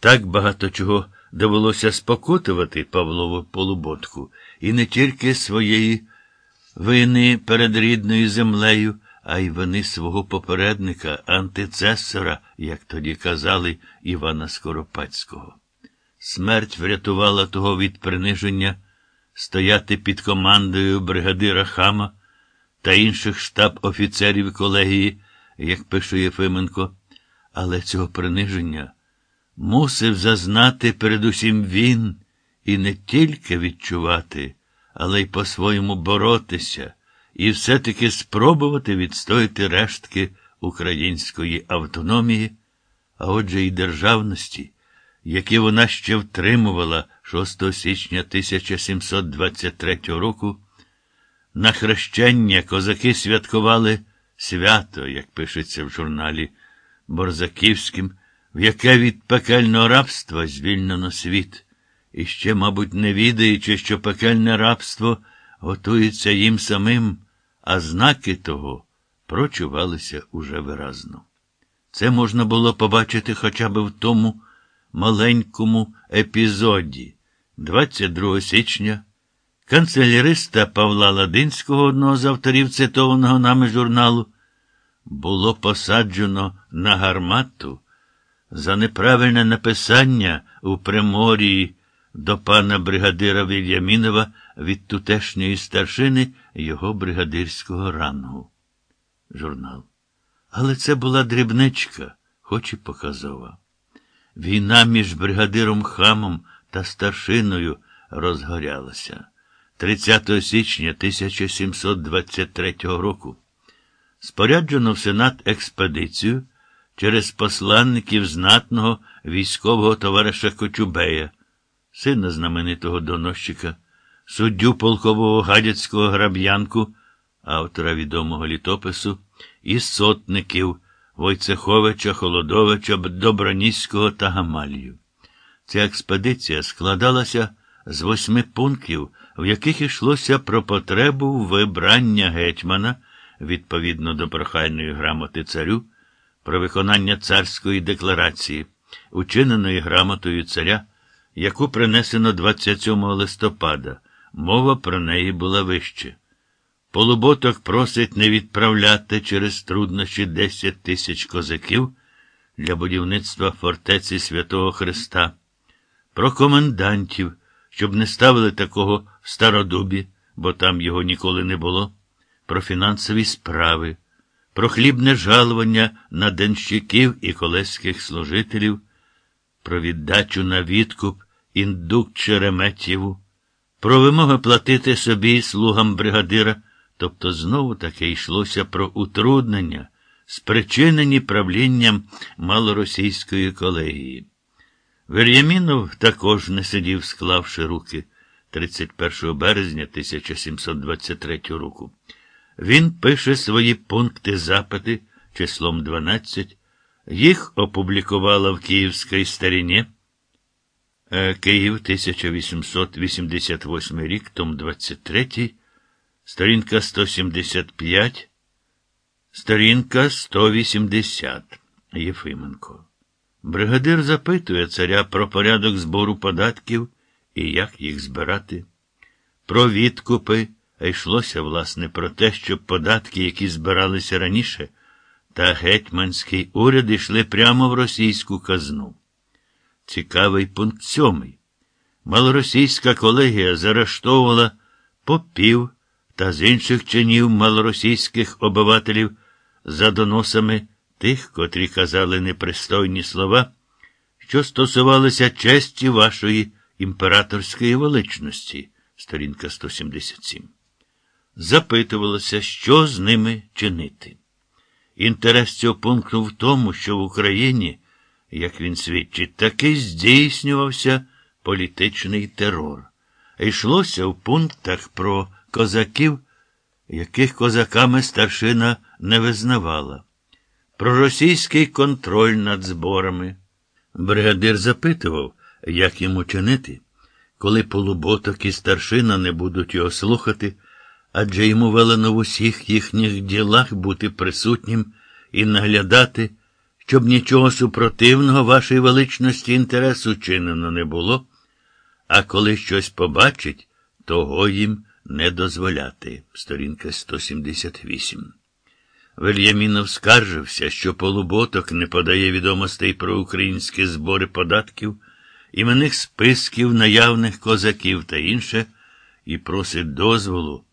Так багато чого довелося спокутувати Павлову полуботку, і не тільки своєї вини перед рідною землею, а й вини свого попередника, антицесора, як тоді казали Івана Скоропадського. Смерть врятувала того від приниження стояти під командою бригадира Хама та інших штаб-офіцерів колегії, як пише Єфименко, але цього приниження мусив зазнати передусім він і не тільки відчувати, але й по-своєму боротися, і все-таки спробувати відстояти рештки української автономії, а отже й державності, які вона ще втримувала 6 січня 1723 року. На хрещення козаки святкували свято, як пишеться в журналі Борзаківським, в яке від пекельного рабства звільнено світ, і ще, мабуть, не відаючи, що пекельне рабство готується їм самим, а знаки того прочувалися уже виразно. Це можна було побачити хоча б в тому маленькому епізоді 22 січня. Канцеляриста Павла Ладинського, одного з авторів цитованого нами журналу, було посаджено на гармату за неправильне написання у приморії до пана бригадира Вільямінова від тутешньої старшини його бригадирського рангу. Журнал. Але це була дрібничка, хоч і показова. Війна між бригадиром Хамом та старшиною розгорялася. 30 січня 1723 року споряджено в Сенат експедицію через посланників знатного військового товариша Кочубея, сина знаменитого доносчика, суддю полкового гадяцького граб'янку, автора відомого літопису, і сотників Войцеховича, Холодовича, Доброніського та Гамалію. Ця експедиція складалася з восьми пунктів, в яких йшлося про потребу вибрання гетьмана відповідно до прохальної грамоти царю, про виконання царської декларації, учиненої грамотою царя, яку принесено 27 листопада. Мова про неї була вище. Полуботок просить не відправляти через труднощі 10 тисяч козаків для будівництва фортеці Святого Христа, про комендантів, щоб не ставили такого в стародубі, бо там його ніколи не було, про фінансові справи, про хлібне жалування на денщиків і колеських служителів, про віддачу на відкуп індук Череметєву, про вимоги платити собі слугам бригадира. Тобто знову таки йшлося про утруднення, спричинені правлінням малоросійської колегії. Вер'ямінов також не сидів, склавши руки 31 березня 1723 року. Він пише свої пункти запити числом 12. Їх опублікувала в Київській старіні. Київ 1888 рік, том 23. Сторінка 175, сторінка 180. Єфименко. Бригадир запитує царя про порядок збору податків і як їх збирати. Про відкупи, а йшлося, власне, про те, щоб податки, які збиралися раніше, та гетьманський уряд йшли прямо в російську казну. Цікавий пункт сьомий. Малоросійська колегія заарештовувала попів та з інших чинів малоросійських обивателів за доносами тих, котрі казали непристойні слова, що стосувалися честі вашої імператорської величності, сторінка 177. Запитувалося, що з ними чинити. Інтерес цього пункту в тому, що в Україні, як він свідчить, таки здійснювався політичний терор. Йшлося в пунктах про козаків, яких козаками старшина не визнавала, про російський контроль над зборами. Бригадир запитував, як йому чинити, коли полуботок і старшина не будуть його слухати, адже йому велено в усіх їхніх ділах бути присутнім і наглядати, щоб нічого супротивного вашій величності інтересу чинено не було, а коли щось побачить, того їм не дозволяти. Сторінка 178. Вельямінов скаржився, що полуботок не подає відомостей про українські збори податків, іменних списків наявних козаків та інше, і просить дозволу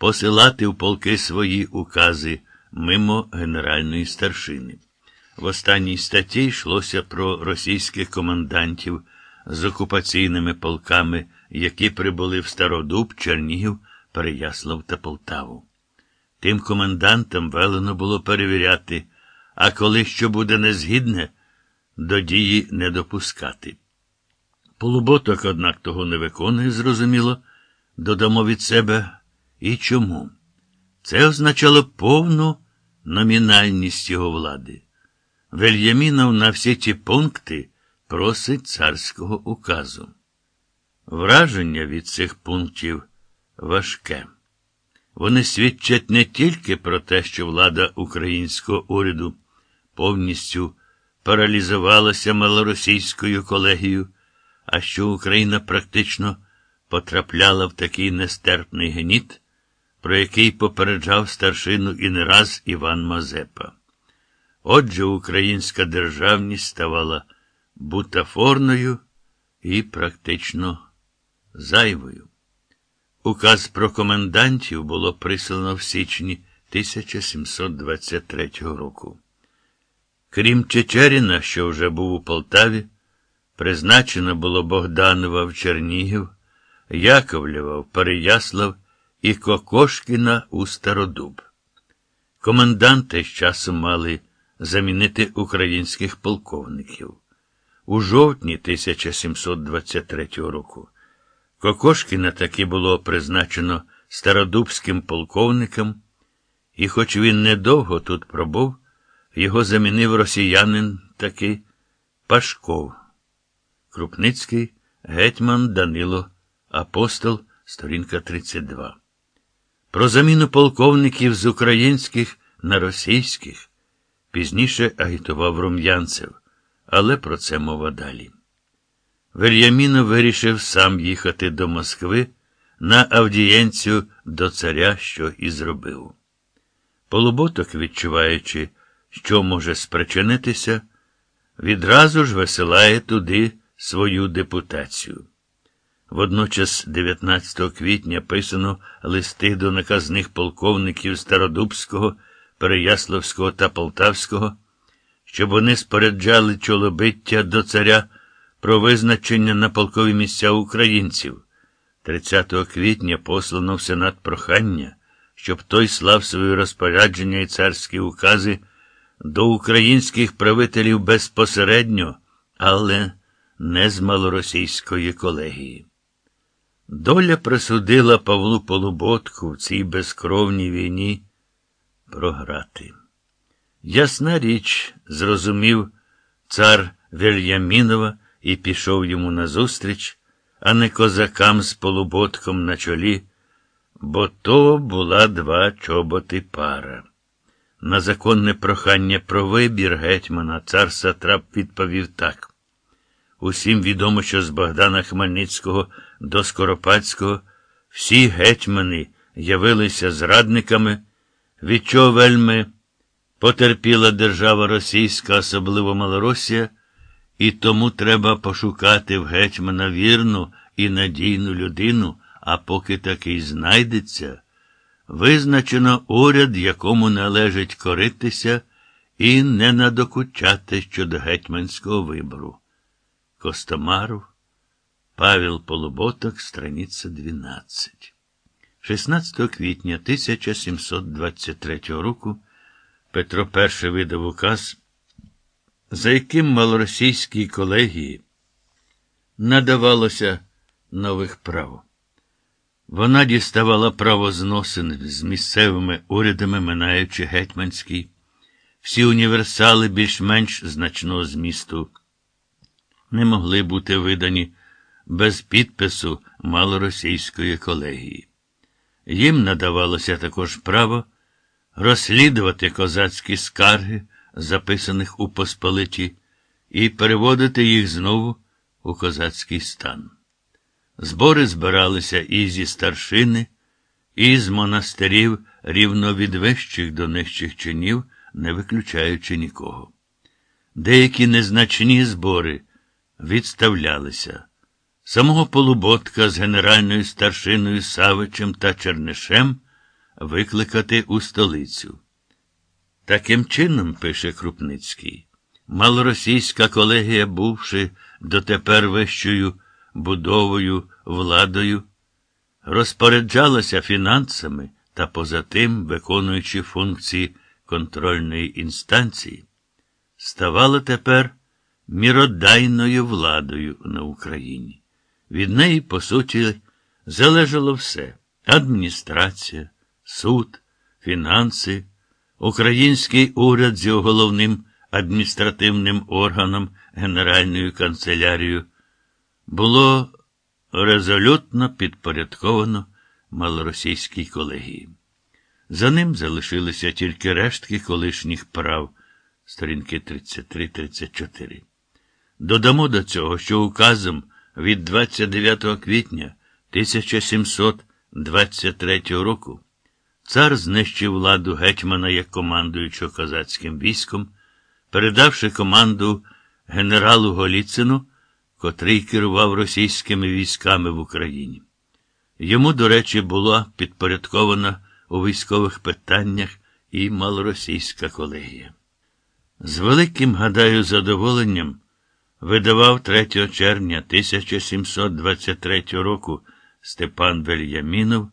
посилати в полки свої укази мимо генеральної старшини. В останній статті йшлося про російських комендантів з окупаційними полками, які прибули в Стародуб, Чернігів, Переяслав та Полтаву. Тим комендантам велено було перевіряти, а коли що буде незгідне, до дії не допускати. Полуботок, однак, того не виконує, зрозуміло, додамо від себе і чому. Це означало повну номінальність його влади. Вельямінов на всі ті пункти просить царського указу. Враження від цих пунктів важке. Вони свідчать не тільки про те, що влада українського уряду повністю паралізувалася малоросійською колегією, а що Україна практично потрапляла в такий нестерпний геніт, про який попереджав старшину і не раз Іван Мазепа. Отже, українська державність ставала бутафорною і практично зайвою. Указ про комендантів було прислано в січні 1723 року. Крім Чечеріна, що вже був у Полтаві, призначено було Богданова в Чернігів, Яковлєва в Переяслав і Кокошкіна у Стародуб. Коменданти з часом мали замінити українських полковників. У жовтні 1723 року Кокошкіна таки було призначено стародубським полковником, і, хоч він недовго тут пробув, його замінив росіянин таки Пашков. Крупницький гетьман Данило Апостол, сторінка 32. Про заміну полковників з українських на російських пізніше агітував рум'янцев, але про це мова далі. Вельяміно вирішив сам їхати до Москви на авдієнцію до царя, що і зробив. Полуботок, відчуваючи, що може спричинитися, відразу ж висилає туди свою депутацію. Водночас, 19 квітня, писано листи до наказних полковників Стародубського, Переяславського та Полтавського, щоб вони споряджали чолобиття до царя про визначення на полкові місця українців. 30 квітня послано в Сенат прохання, щоб той слав свої розпорядження і царські укази до українських правителів безпосередньо, але не з малоросійської колегії. Доля присудила Павлу Полуботку в цій безкровній війні програти. Ясна річ, зрозумів цар Вельямінова і пішов йому назустріч, а не козакам з полуботком на чолі, бо то була два чоботи пара. На законне прохання про вибір гетьмана цар Сатрап відповів так. Усім відомо, що з Богдана Хмельницького до Скоропадського всі гетьмани явилися зрадниками, від чого вельми потерпіла держава російська, особливо Малоросія, і тому треба пошукати в гетьмана вірну і надійну людину, а поки такий знайдеться, визначено уряд, якому належить коритися і не надокучати щодо гетьманського вибору. Костомаров, Павел Полуботок, страниця 12. 16 квітня 1723 року Петро І видав указ, за яким малоросійській колегії надавалося нових прав. Вона діставала право зносин з місцевими урядами, минаючи гетьманський, всі універсали більш-менш значного змісту не могли бути видані без підпису малоросійської колегії. Їм надавалося також право розслідувати козацькі скарги, записаних у Посполиті, і переводити їх знову у козацький стан. Збори збиралися і зі старшини, і з монастирів рівно від вищих до нижчих чинів, не виключаючи нікого. Деякі незначні збори відставлялися. Самого Полуботка з генеральною старшиною Савичем та Чернишем викликати у столицю. Таким чином, пише Крупницький, малоросійська колегія, бувши дотепер вищою будовою, владою, розпоряджалася фінансами та поза тим, виконуючи функції контрольної інстанції, ставала тепер міродайною владою на Україні. Від неї, по суті, залежало все адміністрація, суд, фінанси, український уряд з його головним адміністративним органом Генеральною канцелярією було резолютно підпорядковано малоросійській колегії. За ним залишилися тільки рештки колишніх прав, сторінки 33-34. Додамо до цього, що указом від 29 квітня 1723 року цар знищив владу гетьмана як командуючого козацьким військом, передавши команду генералу Голіцину, котрий керував російськими військами в Україні. Йому, до речі, була підпорядкована у військових питаннях і малоросійська колегія. З великим, гадаю, задоволенням видавав 3 червня 1723 року Степан Вельямінов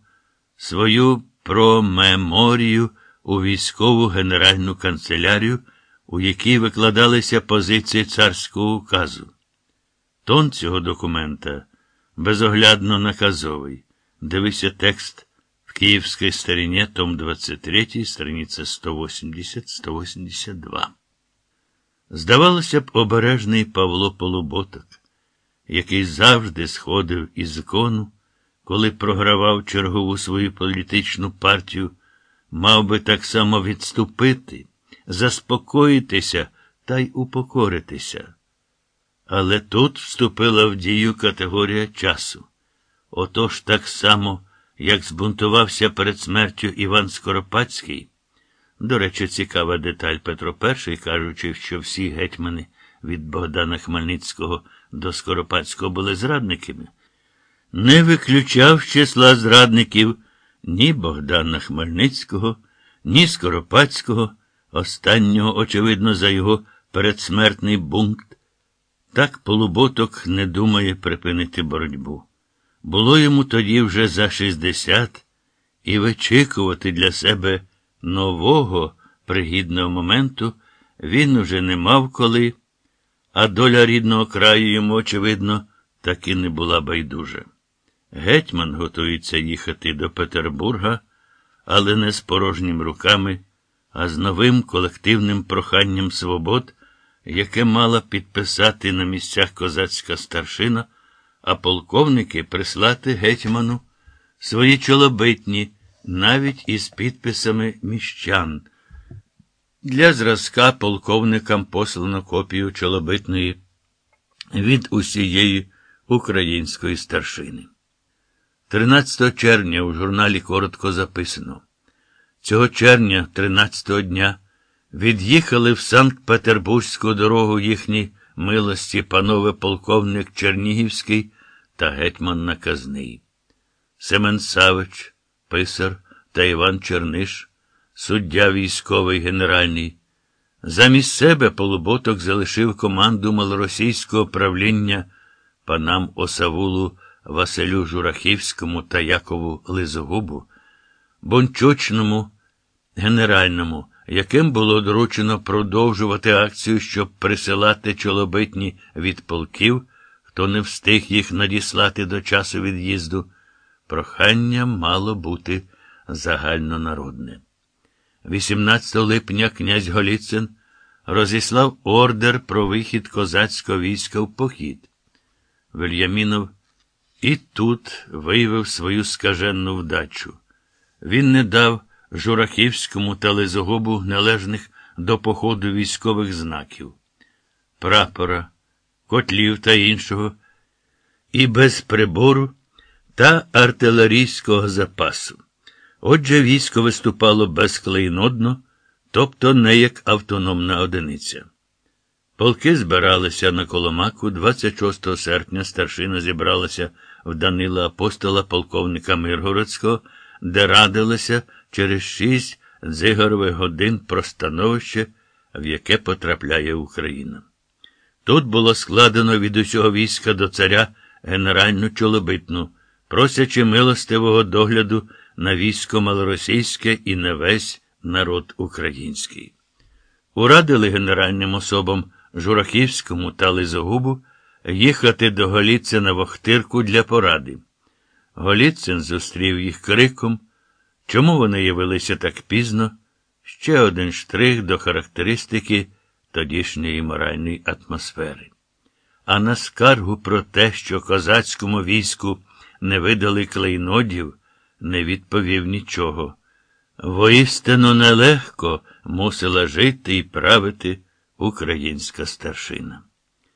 свою промеморію у військову генеральну канцелярію, у якій викладалися позиції царського указу. Тон цього документа безоглядно наказовий. Дивися текст в Київській старині, том 23, страниця 180-182. Здавалося б, обережний Павло Полуботок, який завжди сходив із закону, коли програвав чергову свою політичну партію, мав би так само відступити, заспокоїтися та й упокоритися. Але тут вступила в дію категорія часу. Отож так само, як збунтувався перед смертю Іван Скоропадський. До речі, цікава деталь Петро І, кажучи, що всі гетьмани від Богдана Хмельницького до Скоропадського були зрадниками, не виключав числа зрадників ні Богдана Хмельницького, ні Скоропадського, останнього, очевидно, за його передсмертний пункт. Так полуботок не думає припинити боротьбу. Було йому тоді вже за 60 і вичікувати для себе нового пригідного моменту він уже не мав коли, а доля рідного краю йому, очевидно, таки не була байдужа. Гетьман готується їхати до Петербурга, але не з порожніми руками, а з новим колективним проханням свобод, яке мала підписати на місцях козацька старшина, а полковники прислати гетьману свої чолобитні навіть із підписами міщан. Для зразка полковникам послано копію чолобитної від усієї української старшини. 13 червня у журналі коротко записано. Цього червня, 13-го дня, від'їхали в Санкт-Петербурзьку дорогу їхні милості панове полковник Чернігівський та гетьман Наказний. Семен Савич писар та Іван Черниш, суддя військовий генеральний. Замість себе полуботок залишив команду малоросійського правління панам Осавулу Василю Журахівському та Якову Лизогубу, Бончочному генеральному, яким було доручено продовжувати акцію, щоб присилати чолобитні від полків, хто не встиг їх надіслати до часу від'їзду. Прохання мало бути загальнонародне. 18 липня князь Голіцин розіслав ордер про вихід козацького війська в похід. Вельямінов і тут виявив свою скаженну вдачу. Він не дав Журахівському та Лизогобу належних до походу військових знаків, прапора, котлів та іншого, і без прибору та артилерійського запасу. Отже, військо виступало безклейнодно, тобто не як автономна одиниця. Полки збиралися на Коломаку 26 серпня старшина зібралася в Данила апостола полковника Миргородського, де радилися через шість дзигарових годин про становище, в яке потрапляє Україна. Тут було складено від усього війська до царя генеральну чолобитну, просячи милостивого догляду на військо малоросійське і на весь народ український. Урадили генеральним особам Журахівському та Лизогубу їхати до Голіця на Вохтирку для поради. Голіцин зустрів їх криком. Чому вони явилися так пізно? Ще один штрих до характеристики тодішньої моральної атмосфери. А на скаргу про те, що козацькому війську не видали клейнодів, не відповів нічого. Воістину нелегко мусила жити і правити українська старшина.